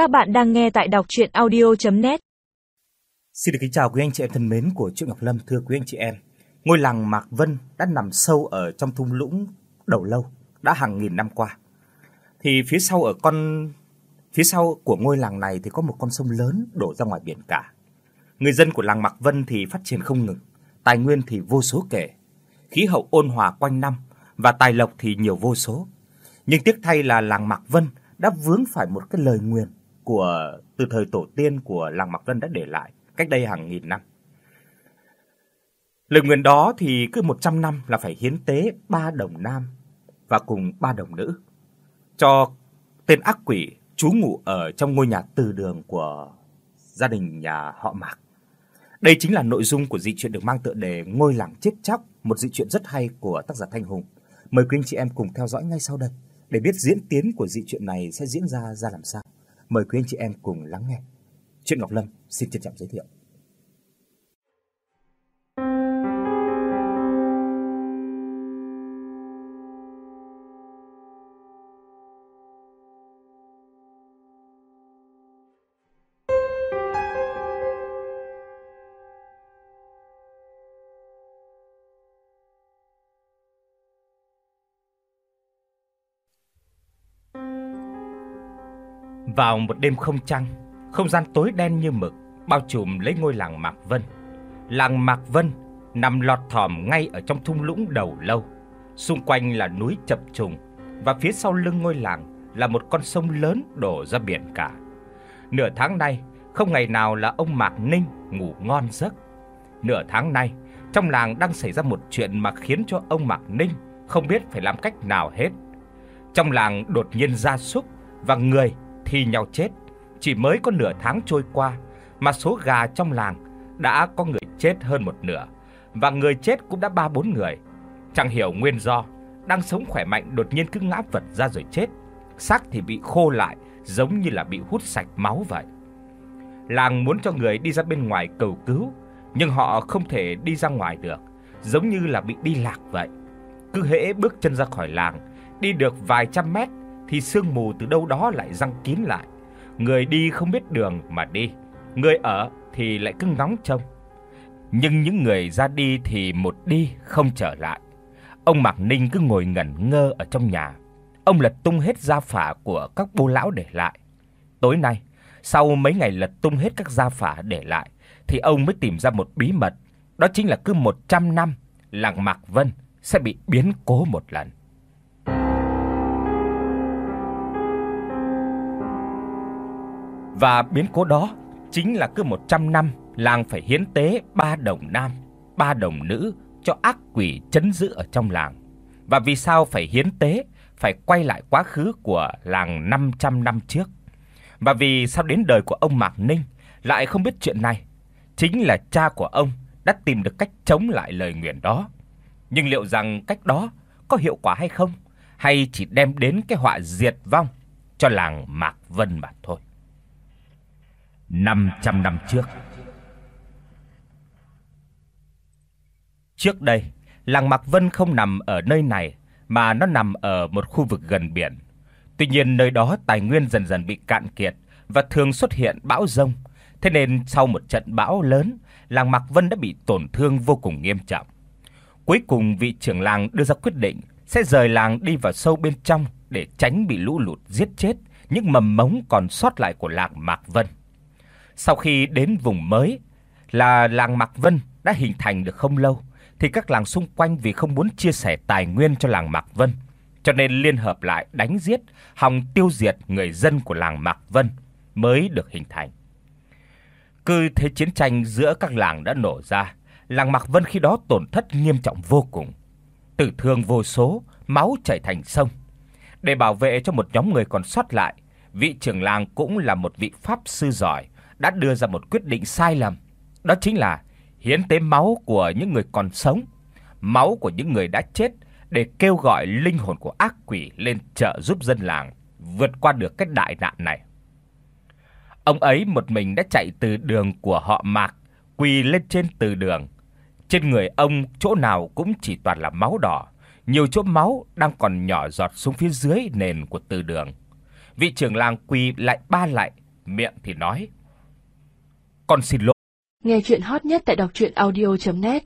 Các bạn đang nghe tại đọc audio net Xin được kính chào quý anh chị em thân mến của Truyện Ngọc Lâm thưa quý anh chị em. Ngôi làng Mạc Vân đã nằm sâu ở trong thung lũng đầu lâu đã hàng nghìn năm qua. Thì phía sau ở con phía sau của ngôi làng này thì có một con sông lớn đổ ra ngoài biển cả. Người dân của làng Mạc Vân thì phát triển không ngừng, tài nguyên thì vô số kể, khí hậu ôn hòa quanh năm và tài lộc thì nhiều vô số. Nhưng tiếc thay là làng Mạc Vân đã vướng phải một cái lời nguyền của từ thời tổ tiên của làng Mạc Vân đã để lại cách đây hàng nghìn năm. Lời nguyện đó thì cứ 100 năm là phải hiến tế ba đồng nam và cùng ba đồng nữ cho tên ác quỷ trú ngụ ở trong ngôi nhà từ đường của gia đình nhà họ Mạc. Đây chính là nội dung của dị truyện được mang tựa đề Ngôi làng chết chóc, một dị truyện rất hay của tác giả Thanh Hùng. Mời quý anh chị em cùng theo dõi ngay sau đây để biết diễn tiến của dị truyện này sẽ diễn ra ra làm sao. Mời quý anh chị em cùng lắng nghe. chuyện Ngọc Lâm xin trân trọng giới thiệu. Vào một đêm không trăng, không gian tối đen như mực bao trùm lấy ngôi làng Mạc Vân. Làng Mạc Vân nằm lọt thỏm ngay ở trong thung lũng đầu lâu. Xung quanh là núi chập trùng và phía sau lưng ngôi làng là một con sông lớn đổ ra biển cả. Nửa tháng nay, không ngày nào là ông Mạc Ninh ngủ ngon giấc. Nửa tháng nay, trong làng đang xảy ra một chuyện mà khiến cho ông Mạc Ninh không biết phải làm cách nào hết. Trong làng đột nhiên gia súc và người thi nhau chết. Chỉ mới có nửa tháng trôi qua mà số gà trong làng đã có người chết hơn một nửa và người chết cũng đã ba bốn người. Chẳng hiểu nguyên do, đang sống khỏe mạnh đột nhiên cứ ngã vật ra rồi chết, xác thì bị khô lại giống như là bị hút sạch máu vậy. Làng muốn cho người đi ra bên ngoài cầu cứu, nhưng họ không thể đi ra ngoài được, giống như là bị đi lạc vậy. Cứ hễ bước chân ra khỏi làng, đi được vài trăm mét thì sương mù từ đâu đó lại răng kín lại. Người đi không biết đường mà đi, người ở thì lại cứ ngóng trông. Nhưng những người ra đi thì một đi không trở lại. Ông Mạc Ninh cứ ngồi ngẩn ngơ ở trong nhà. Ông lật tung hết gia phả của các bố lão để lại. Tối nay, sau mấy ngày lật tung hết các gia phả để lại thì ông mới tìm ra một bí mật, đó chính là cứ 100 năm làng Mạc Vân sẽ bị biến cố một lần. Và biến cố đó chính là cứ 100 năm làng phải hiến tế ba đồng nam, ba đồng nữ cho ác quỷ trấn giữ ở trong làng. Và vì sao phải hiến tế, phải quay lại quá khứ của làng 500 năm trước. Và vì sao đến đời của ông Mạc Ninh lại không biết chuyện này, chính là cha của ông đã tìm được cách chống lại lời nguyền đó. Nhưng liệu rằng cách đó có hiệu quả hay không, hay chỉ đem đến cái họa diệt vong cho làng Mạc Vân mà thôi. 500 năm trước. Trước đây, làng Mạc Vân không nằm ở nơi này mà nó nằm ở một khu vực gần biển. Tuy nhiên nơi đó tài nguyên dần dần bị cạn kiệt và thường xuất hiện bão rông, thế nên sau một trận bão lớn, làng Mạc Vân đã bị tổn thương vô cùng nghiêm trọng. Cuối cùng vị trưởng làng đưa ra quyết định sẽ rời làng đi vào sâu bên trong để tránh bị lũ lụt giết chết những mầm mống còn sót lại của làng Mạc Vân. Sau khi đến vùng mới là làng Mạc Vân đã hình thành được không lâu thì các làng xung quanh vì không muốn chia sẻ tài nguyên cho làng Mạc Vân, cho nên liên hợp lại đánh giết, hòng tiêu diệt người dân của làng Mạc Vân mới được hình thành. Cứ thế chiến tranh giữa các làng đã nổ ra, làng Mạc Vân khi đó tổn thất nghiêm trọng vô cùng. Tử thương vô số, máu chảy thành sông. Để bảo vệ cho một nhóm người còn sót lại, vị trưởng làng cũng là một vị pháp sư giỏi, đã đưa ra một quyết định sai lầm, đó chính là hiến tế máu của những người còn sống, máu của những người đã chết để kêu gọi linh hồn của ác quỷ lên trợ giúp dân làng vượt qua được cái đại nạn này. Ông ấy một mình đã chạy từ đường của họ Mạc quỳ lên trên từ đường. Trên người ông chỗ nào cũng chỉ toàn là máu đỏ, nhiều chỗ máu đang còn nhỏ giọt xuống phía dưới nền của từ đường. Vị trưởng làng quỳ lại ba lại miệng thì nói: "Con xin lỗi." Nghe chuyện hot nhất tại đọc truyện audio .net